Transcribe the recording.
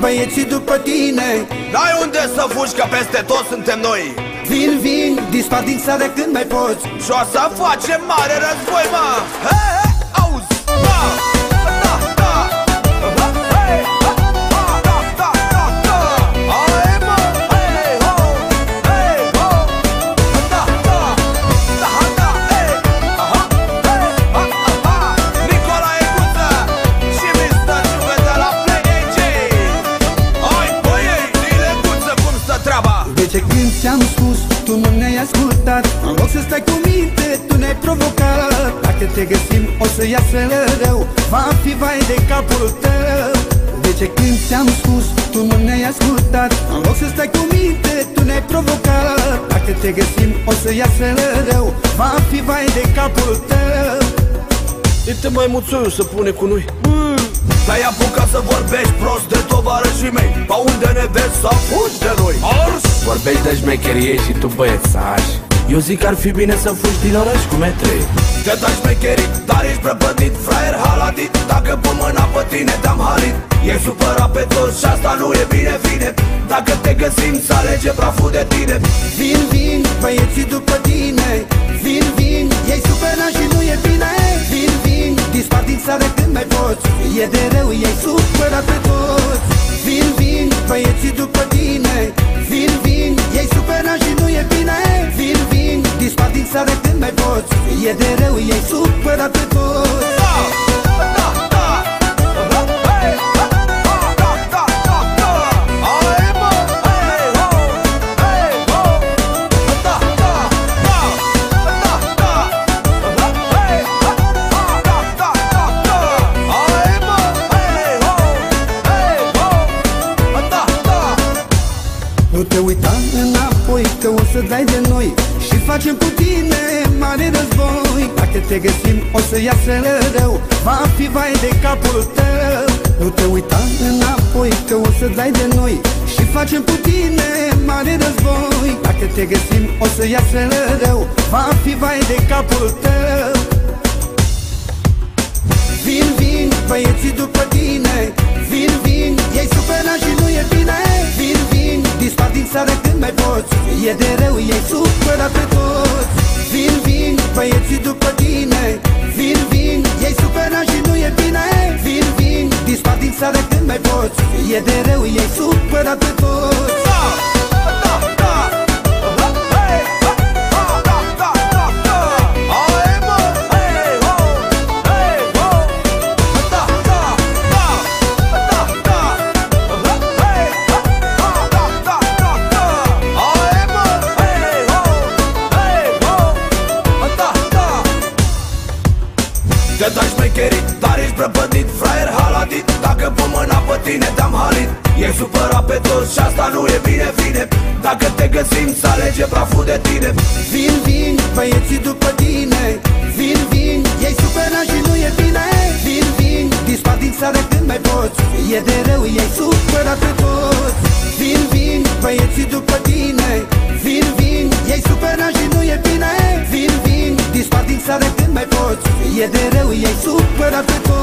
băieții după tine. N-ai unde să fugi că peste tot suntem noi. Vin, vin, dispar din țară când mai poți. Și o să facem mare război, mă. He, he, auzi, mă ce când ți-am spus, tu nu ne-ai ascultat. În loc să stai cu minte, tu ne-ai provocat. Dacă te găsim, o să iasă rău. Va fi vai de capul tău. De ce când ți-am spus, tu nu ne-ai ascultat. În loc să stai cu minte, tu ne-ai provocat. Dacă te găsim, o să iasă rău. Va fi vai de capul tău. Uite mai muțoiul să pune cu noi. Te-ai apucat să vorbești prost de tovarășii mei. Pa unde ne vezi să fugi de noi? Ars! Vorbești de șmecherie și tu băiețaș. Eu zic că ar fi bine să fugi din oraș cu metrei Te dai șmecherit, dar ești prăpădit Fraier haladit, dacă pun mâna pe tine te-am halit E supărat pe toți și asta nu e bine, vine. Dacă te găsim să alege praful de tine. Vin, vin, băieții după tine. Vin, vin, ei supărat și nu e bine. Vin, vin, dispar din țară când mai poți. E de rău, ei supărat pe toți da, da, da Hai, mă, hei, ho Hei, ho Da, da Nu te uita înapoi că o să dai de noi. Și facem cu tine mare război. Dacă te găsim o să iasă rău. Va fi vai de capul tău. Nu te uita înapoi că o să dai de noi. Și facem cu tine mare război. Dacă te găsim o să iasă rău. Va fi vai de capul tău. Vin, vin, băieții după tine dispar din țară când mai poți. E de rău, ei supărat pe toți Vin, vin, băieții după tine. Vin, vin, ei supărat și nu e bine. Vin, vin, dispar din țară când mai poți. E de rău, ei supărat pe toți te dai șmecherit, dar ești prăpădit. Fraier haladit, dacă pun mâna pe tine te-am halit. E supărat pe toți și asta nu e bine, vine Dacă te găsim să alege praful de tine. Vin, vin, băieții după tine. Vin, vin, ei supărat și nu e bine. Vin, vin, dispar din țară când mai poți. E de rău, ei supărat pe toți. Vin, vin, băieții după tine. Vin, vin, ei supărat și nu e bine. Vin, vin, dispar din țară când mai poți. E de that we